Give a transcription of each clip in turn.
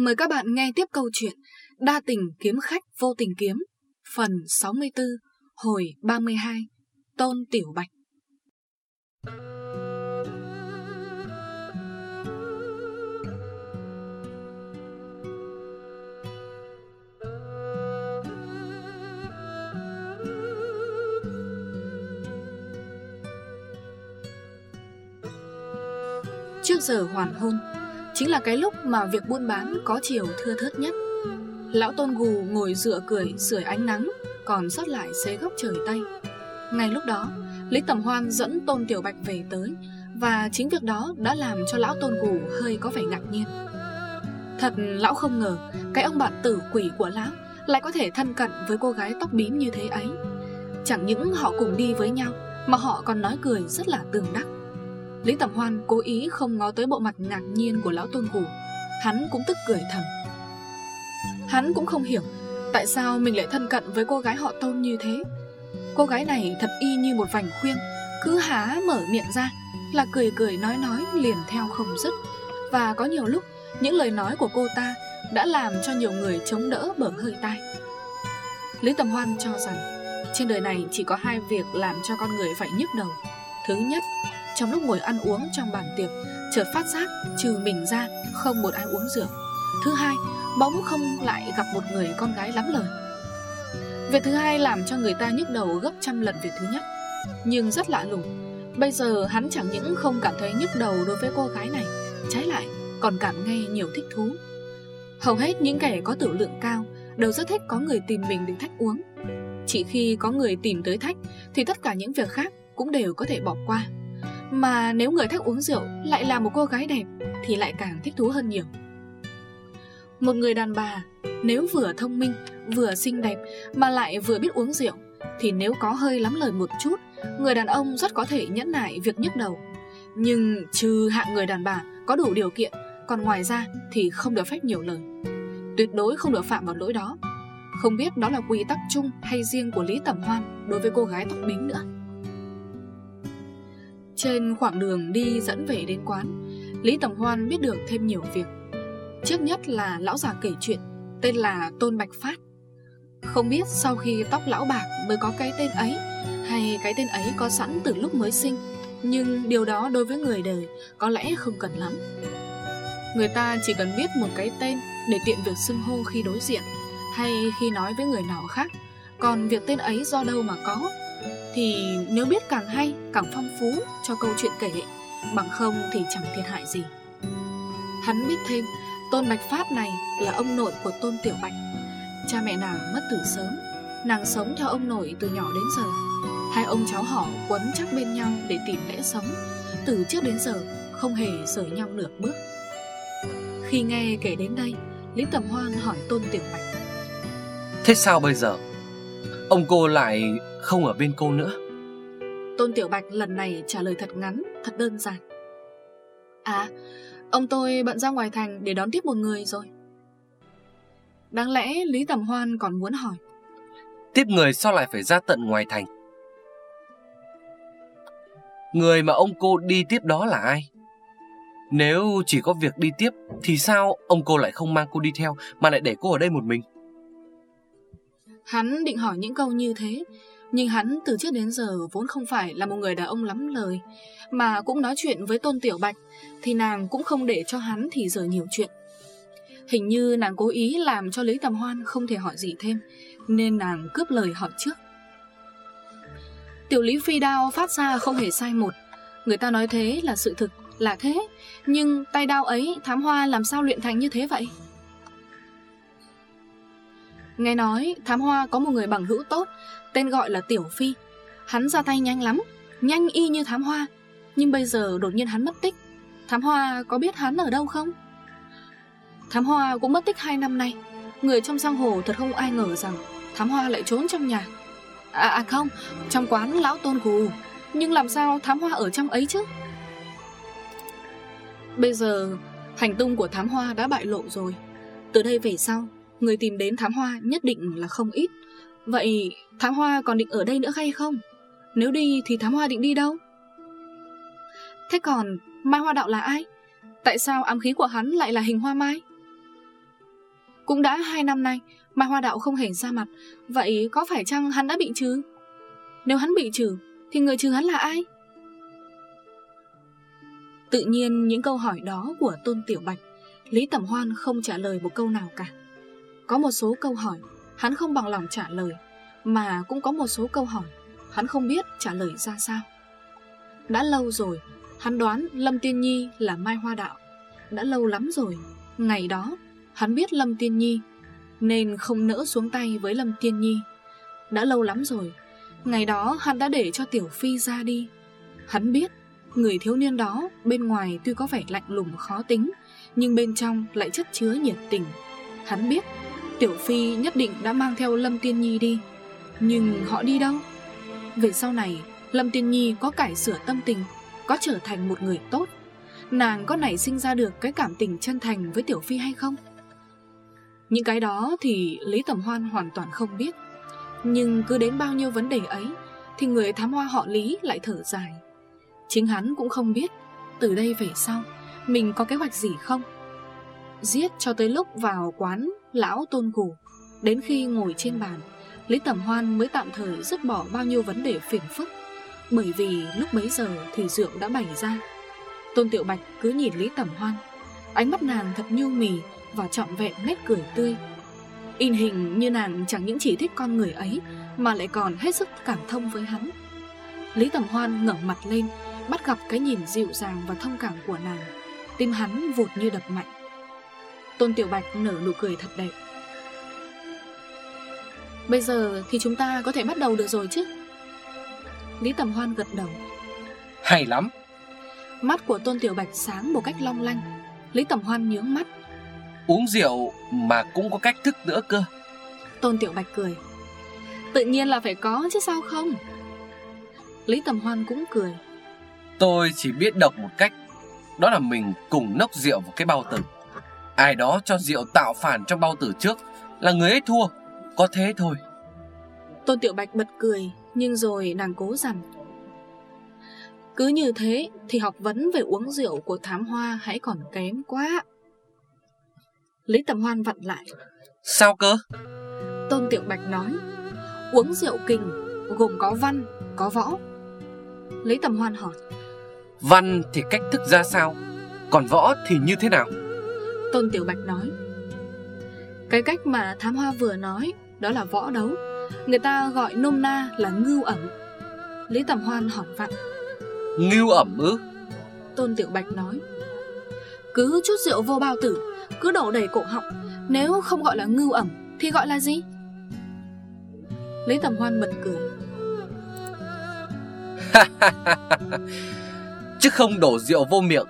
Mời các bạn nghe tiếp câu chuyện Đa tình kiếm khách vô tình kiếm, Phần 64 Hồi 32 Tôn Tiểu Bạch. Trước giờ hoàn hôn Chính là cái lúc mà việc buôn bán có chiều thưa thớt nhất. Lão Tôn Gù ngồi dựa cười, sưởi ánh nắng, Còn sót lại xế góc trời Tây. Ngay lúc đó, Lý Tầm Hoan dẫn Tôn Tiểu Bạch về tới, Và chính việc đó đã làm cho Lão Tôn Gù hơi có vẻ ngạc nhiên. Thật lão không ngờ, Cái ông bạn tử quỷ của lão Lại có thể thân cận với cô gái tóc bím như thế ấy. Chẳng những họ cùng đi với nhau, Mà họ còn nói cười rất là tường đắc. Lý Tầm Hoan cố ý không ngó tới bộ mặt ngạc nhiên của lão tôn Hủ Hắn cũng tức cười thầm. Hắn cũng không hiểu Tại sao mình lại thân cận với cô gái họ tôn như thế. Cô gái này thật y như một vành khuyên, Cứ há mở miệng ra Là cười cười nói nói liền theo không dứt. Và có nhiều lúc, Những lời nói của cô ta Đã làm cho nhiều người chống đỡ bở hơi tai. Lý Tầm Hoan cho rằng, Trên đời này chỉ có hai việc làm cho con người phải nhức đầu. Thứ nhất trong lúc ngồi ăn uống trong bàn tiệc, Chợt phát giác trừ mình ra Không một ai uống rượu. Thứ hai, bỗng không lại gặp một người con gái lắm lời. Việc thứ hai làm cho người ta nhức đầu gấp trăm lần việc thứ nhất, Nhưng rất lạ lùng. Bây giờ hắn chẳng những không cảm thấy nhức đầu đối với cô gái này, Trái lại còn cảm nghe nhiều thích thú. Hầu hết những kẻ có tử lượng cao Đều rất thích có người tìm mình để thách uống. Chỉ khi có người tìm tới thách Thì tất cả những việc khác cũng đều có thể bỏ qua mà nếu người thích uống rượu lại là một cô gái đẹp Thì lại càng thích thú hơn nhiều. Một người đàn bà Nếu vừa thông minh, Vừa xinh đẹp Mà lại vừa biết uống rượu Thì nếu có hơi lắm lời một chút, Người đàn ông rất có thể nhẫn nại việc nhức đầu. Nhưng trừ hạng người đàn bà Có đủ điều kiện, Còn ngoài ra thì không được phép nhiều lời. Tuyệt đối không được phạm vào lỗi đó. Không biết đó là quy tắc chung hay riêng của Lý Tẩm Hoan Đối với cô gái tóc bính nữa trên khoảng đường đi dẫn về đến quán, Lý Tầm Hoan biết được thêm nhiều việc. Trước nhất là lão già kể chuyện, Tên là Tôn Bạch Phát. Không biết sau khi tóc lão bạc mới có cái tên ấy, Hay cái tên ấy có sẵn từ lúc mới sinh, Nhưng điều đó đối với người đời có lẽ không cần lắm. Người ta chỉ cần biết một cái tên để tiện việc xưng hô khi đối diện, Hay khi nói với người nào khác, Còn việc tên ấy do đâu mà có thì nếu biết càng hay, càng phong phú cho câu chuyện kể Bằng không thì chẳng thiệt hại gì. Hắn biết thêm Tôn Bạch pháp này là ông nội của Tôn Tiểu Bạch. Cha mẹ nàng mất từ sớm Nàng sống theo ông nội từ nhỏ đến giờ. Hai ông cháu họ quấn chắc bên nhau để tìm lẽ sống. Từ trước đến giờ không hề rời nhau nửa bước. Khi nghe kể đến đây Lý Tầm Hoan hỏi Tôn Tiểu Bạch. Thế sao bây giờ? Ông cô lại không ở bên cô nữa. Tôn Tiểu Bạch lần này trả lời thật ngắn Thật đơn giản. À Ông tôi bận ra ngoài thành để đón tiếp một người rồi. Đáng lẽ Lý Tầm Hoan còn muốn hỏi. Tiếp người sao lại phải ra tận ngoài thành? Người mà ông cô đi tiếp đó là ai? Nếu chỉ có việc đi tiếp Thì sao ông cô lại không mang cô đi theo Mà lại để cô ở đây một mình? Hắn định hỏi những câu như thế nhưng hắn từ trước đến giờ vốn không phải là một người đàn ông lắm lời Mà cũng nói chuyện với Tôn Tiểu Bạch Thì nàng cũng không để cho hắn thì giờ nhiều chuyện. Hình như nàng cố ý làm cho Lý Tầm Hoan không thể hỏi gì thêm Nên nàng cướp lời hỏi trước. Tiểu Lý Phi Đao phát ra không hề sai một. Người ta nói thế là sự thực, là thế Nhưng tay đao ấy thám hoa làm sao luyện thành như thế vậy? Nghe nói thám hoa có một người bằng hữu tốt Tên gọi là Tiểu Phi. Hắn ra tay nhanh lắm Nhanh y như thám hoa. Nhưng bây giờ đột nhiên hắn mất tích. Thám hoa có biết hắn ở đâu không? Thám hoa cũng mất tích 2 năm nay. Người trong giang hồ thật không ai ngờ rằng Thám hoa lại trốn trong nhà. À, à không, trong quán lão tôn gù. Nhưng làm sao thám hoa ở trong ấy chứ? Bây giờ hành tung của thám hoa đã bại lộ rồi. Từ đây về sau Người tìm đến thám hoa nhất định là không ít. Vậy thám hoa còn định ở đây nữa hay không? Nếu đi thì thám hoa định đi đâu? Thế còn Mai Hoa Đạo là ai? Tại sao ám khí của hắn lại là hình hoa mai? Cũng đã hai năm nay, Mai Hoa Đạo không hề ra mặt Vậy có phải chăng hắn đã bị trừ Nếu hắn bị trừ, Thì người trừ hắn là ai Tự nhiên những câu hỏi đó của Tôn Tiểu Bạch, Lý Tẩm Hoan không trả lời một câu nào cả Có một số câu hỏi Hắn không bằng lòng trả lời, Mà cũng có một số câu hỏi Hắn không biết trả lời ra sao. Đã lâu rồi, Hắn đoán Lâm Tiên Nhi là Mai Hoa Đạo. Đã lâu lắm rồi, Ngày đó, Hắn biết Lâm Tiên Nhi, Nên không nỡ xuống tay với Lâm Tiên Nhi. Đã lâu lắm rồi, Ngày đó hắn đã để cho Tiểu Phi ra đi. Hắn biết, Người thiếu niên đó bên ngoài tuy có vẻ lạnh lùng khó tính, Nhưng bên trong lại chất chứa nhiệt tình. Hắn biết Tiểu Phi nhất định đã mang theo Lâm Tiên Nhi đi. Nhưng họ đi đâu? Về sau này, Lâm Tiên Nhi có cải sửa tâm tình, Có trở thành một người tốt. Nàng có nảy sinh ra được cái cảm tình chân thành với Tiểu Phi hay không? Những cái đó thì Lý Tầm Hoan hoàn toàn không biết. Nhưng cứ đến bao nhiêu vấn đề ấy, Thì người thám hoa họ Lý lại thở dài. Chính hắn cũng không biết, Từ đây về sau, Mình có kế hoạch gì không? Giết cho tới lúc vào quán Lão tôn củ Đến khi ngồi trên bàn, Lý Tẩm Hoan mới tạm thời dứt bỏ bao nhiêu vấn đề phiền phức. Bởi vì lúc bấy giờ thì rượu đã bày ra. Tôn Tiểu Bạch cứ nhìn Lý Tẩm Hoan. Ánh mắt nàng thật nhu mì Và trọn vẹn nét cười tươi. In hình như nàng chẳng những chỉ thích con người ấy, Mà lại còn hết sức cảm thông với hắn. Lý Tẩm Hoan ngẩng mặt lên, Bắt gặp cái nhìn dịu dàng và thông cảm của nàng. Tim hắn vụt như đập mạnh. Tôn Tiểu Bạch nở nụ cười thật đẹp. Bây giờ thì chúng ta có thể bắt đầu được rồi chứ? Lý Tầm Hoan gật đầu. Hay lắm. Mắt của Tôn Tiểu Bạch sáng một cách long lanh. Lý Tầm Hoan nhướng mắt. Uống rượu mà cũng có cách thức nữa cơ. Tôn Tiểu Bạch cười. Tự nhiên là phải có chứ sao không? Lý Tầm Hoan cũng cười. Tôi chỉ biết độc một cách. Đó là mình cùng nốc rượu vào cái bao tử Ai đó cho rượu tạo phản trong bao tử trước. Là người ấy thua. Có thế thôi. Tôn Tiểu Bạch bật cười Nhưng rồi nàng cố rằng Cứ như thế Thì học vấn về uống rượu của thám hoa Hãy còn kém quá. Lý Tầm Hoan vặn lại Sao cơ? Tôn Tiểu Bạch nói Uống rượu kình Gồm có văn, có võ. Lý Tầm Hoan hỏi Văn thì cách thức ra sao? Còn võ thì như thế nào Tôn Tiểu Bạch nói. Cái cách mà thám hoa vừa nói Đó là võ đấu. Người ta gọi nôm na là ngưu ẩm. Lý Tầm Hoan hỏi vặn. Ngưu ẩm ư? Tôn Tiểu Bạch nói. Cứ chút rượu vô bao tử Cứ đổ đầy cổ họng. Nếu không gọi là ngưu ẩm Thì gọi là gì? Lý Tầm Hoan bật cười. Chứ không đổ rượu vô miệng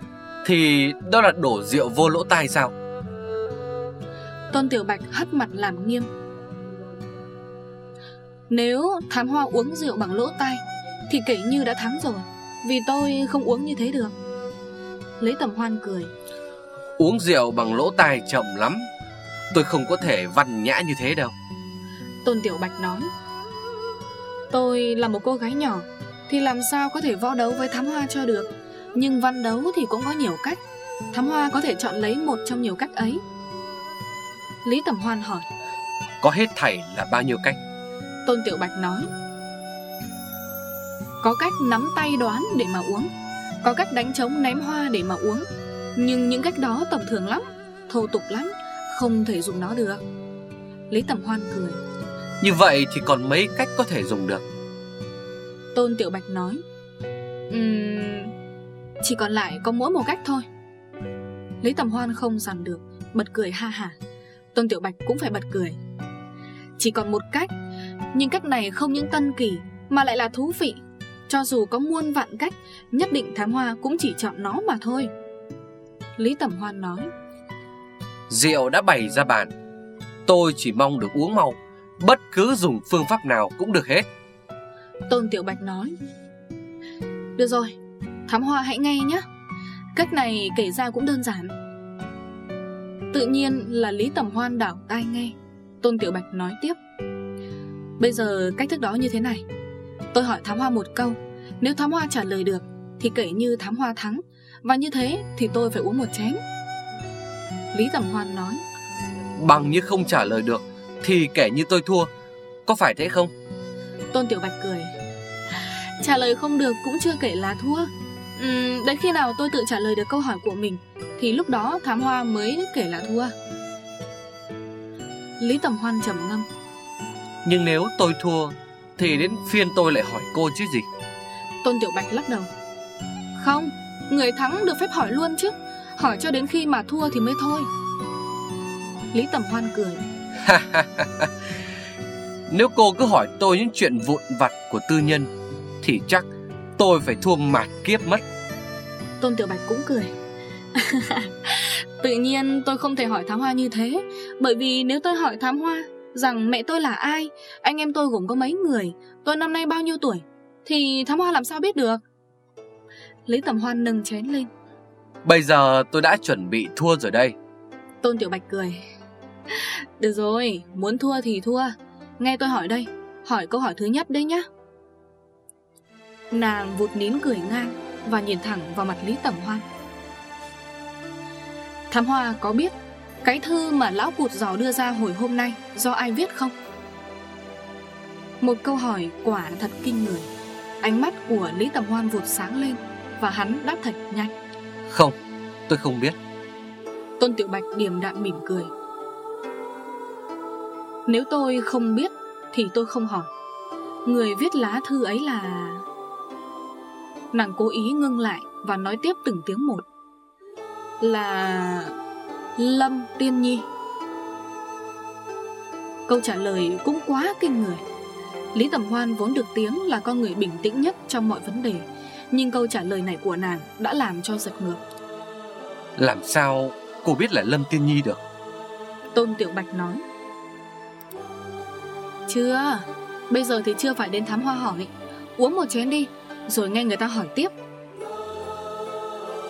Thì đó là đổ rượu vô lỗ tai sao? Tôn Tiểu Bạch hất mặt làm nghiêm. Nếu thám hoa uống rượu bằng lỗ tai Thì kể như đã thắng rồi Vì tôi không uống như thế được. Lấy tầm hoan cười. Uống rượu bằng lỗ tai chậm lắm Tôi không có thể văn nhã như thế đâu. Tôn Tiểu Bạch nói Tôi là một cô gái nhỏ Thì làm sao có thể võ đấu với thám hoa cho được Nhưng văn đấu thì cũng có nhiều cách. Thám hoa có thể chọn lấy một trong nhiều cách ấy. Lý Tầm Hoan hỏi. Có hết thảy là bao nhiêu cách? Tôn Tiểu Bạch nói. Có cách nắm tay đoán để mà uống. Có cách đánh trống ném hoa để mà uống. Nhưng những cách đó tầm thường lắm Thô tục lắm Không thể dùng nó được. Lý Tầm Hoan cười. Như vậy thì còn mấy cách có thể dùng được? Tôn Tiểu Bạch nói. Ừm Chỉ còn lại có mỗi một cách thôi. Lý Tầm Hoan không dằn được Bật cười ha hả. Tôn Tiểu Bạch cũng phải bật cười. Chỉ còn một cách Nhưng cách này không những tân kỳ Mà lại là thú vị. Cho dù có muôn vạn cách Nhất định thám hoa cũng chỉ chọn nó mà thôi. Lý Tầm Hoan nói Rượu đã bày ra bàn. Tôi chỉ mong được uống mau. Bất cứ dùng phương pháp nào cũng được hết. Tôn Tiểu Bạch nói Được rồi Thám hoa hãy nghe nhé. Cách này kể ra cũng đơn giản. Tự nhiên là Lý Tầm Hoan đảo tai nghe. Tôn Tiểu Bạch nói tiếp. Bây giờ cách thức đó như thế này. Tôi hỏi thám hoa một câu. Nếu thám hoa trả lời được Thì kể như thám hoa thắng. Và như thế thì tôi phải uống một chén. Lý Tầm Hoan nói. Bằng như không trả lời được Thì kẻ như tôi thua. Có phải thế không? Tôn Tiểu Bạch cười. Trả lời không được cũng chưa kể là thua uhm, Đến khi nào tôi tự trả lời được câu hỏi của mình Thì lúc đó thám hoa mới kể là thua. Lý Tầm Hoan trầm ngâm. Nhưng nếu tôi thua Thì đến phiên tôi lại hỏi cô chứ gì? Tôn Tiểu Bạch lắc đầu. Không, người thắng được phép hỏi luôn chứ. Hỏi cho đến khi mà thua thì mới thôi. Lý Tầm Hoan cười. Nếu cô cứ hỏi tôi những chuyện vụn vặt của tư nhân Thì chắc tôi phải thua mạt kiếp mất. Tôn Tiểu Bạch cũng cười. Tự nhiên tôi không thể hỏi Thám Hoa như thế Bởi vì nếu tôi hỏi Thám Hoa Rằng mẹ tôi là ai Anh em tôi gồm có mấy người Tôi năm nay bao nhiêu tuổi Thì Thám Hoa làm sao biết được? Lý Tầm Hoan nâng chén lên. Bây giờ tôi đã chuẩn bị thua rồi đây. Tôn Tiểu Bạch cười. Được rồi, muốn thua thì thua. Nghe tôi hỏi đây Hỏi câu hỏi thứ nhất đấy nhá Nàng vụt nín cười ngang Và nhìn thẳng vào mặt Lý Tẩm Hoan. Thám Hoa có biết Cái thư mà lão cụt giò đưa ra hồi hôm nay Do ai viết không? Một câu hỏi quả thật kinh người. Ánh mắt của Lý Tầm Hoan vụt sáng lên Và hắn đáp thật nhanh. Không, tôi không biết. Tôn Tiểu Bạch điềm đạm mỉm cười. Nếu tôi không biết Thì tôi không hỏi. Người viết lá thư ấy là Nàng cố ý ngưng lại Và nói tiếp từng tiếng một. Là Lâm Tiên Nhi. Câu trả lời cũng quá kinh người. Lý Tầm Hoan vốn được tiếng là con người bình tĩnh nhất trong mọi vấn đề Nhưng câu trả lời này của nàng đã làm cho giật ngược. Làm sao cô biết là Lâm Tiên Nhi được? Tôn Tiểu Bạch nói. Chưa Bây giờ thì chưa phải đến thám hoa hỏi. Uống một chén đi Rồi nghe người ta hỏi tiếp.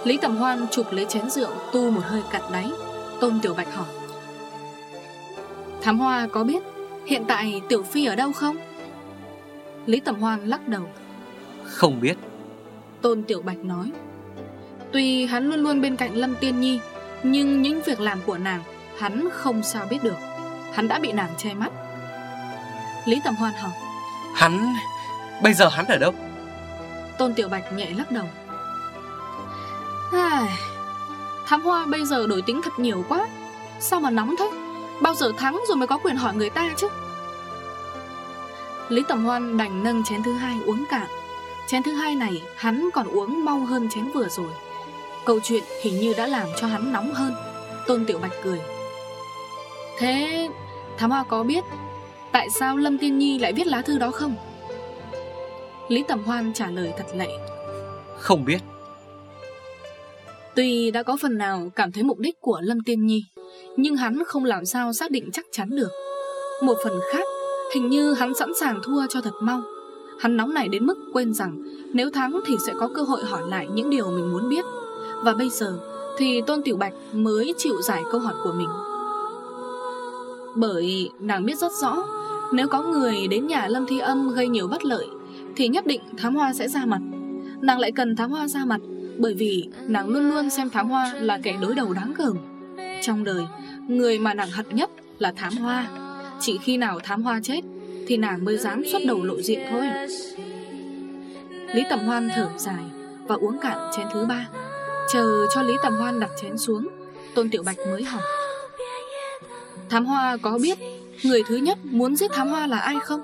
Lý Tầm Hoan chụp lấy chén rượu Tu một hơi cạn đáy. Tôn Tiểu Bạch hỏi Thám hoa có biết Hiện tại Tiểu Phi ở đâu không? Lý Tầm Hoan lắc đầu Không biết. Tôn Tiểu Bạch nói Tuy hắn luôn luôn bên cạnh Lâm Tiên Nhi Nhưng những việc làm của nàng Hắn không sao biết được. Hắn đã bị nàng che mắt. Lý Tầm Hoan hỏi Hắn... Bây giờ hắn ở đâu Tôn Tiểu Bạch nhẹ lắc đầu. Ai... Thám hoa bây giờ đổi tính thật nhiều quá. Sao mà nóng thế? Bao giờ thắng rồi mới có quyền hỏi người ta chứ? Lý Tầm Hoan đành nâng chén thứ hai uống cạn. Chén thứ hai này hắn còn uống mau hơn chén vừa rồi. Câu chuyện hình như đã làm cho hắn nóng hơn. Tôn Tiểu Bạch cười. Thế, Thám Hoa có biết Tại sao Lâm Tiên Nhi lại viết lá thư đó không? Lý Tầm Hoan trả lời thật lệ Không biết. Tuy đã có phần nào cảm thấy mục đích của Lâm Tiên Nhi Nhưng hắn không làm sao xác định chắc chắn được. Một phần khác Hình như hắn sẵn sàng thua cho thật mau. Hắn nóng nảy đến mức quên rằng Nếu thắng thì sẽ có cơ hội hỏi lại những điều mình muốn biết. Và bây giờ thì Tôn Tiểu Bạch mới chịu giải câu hỏi của mình. Bởi nàng biết rất rõ Nếu có người đến nhà Lâm Thi Âm gây nhiều bất lợi thì nhất định Thám Hoa sẽ ra mặt. Nàng lại cần Thám Hoa ra mặt Bởi vì nàng luôn luôn xem Thám Hoa là kẻ đối đầu đáng gờm. Trong đời, người mà nàng hận nhất là Thám Hoa. Chỉ khi nào Thám Hoa chết Thì nàng mới dám xuất đầu lộ diện thôi. Lý Tầm Hoan thở dài Và uống cạn chén thứ ba. Chờ cho Lý Tầm Hoan đặt chén xuống Tôn Tiểu Bạch mới hỏi. Thám Hoa có biết Người thứ nhất muốn giết Thám Hoa là ai không?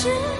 是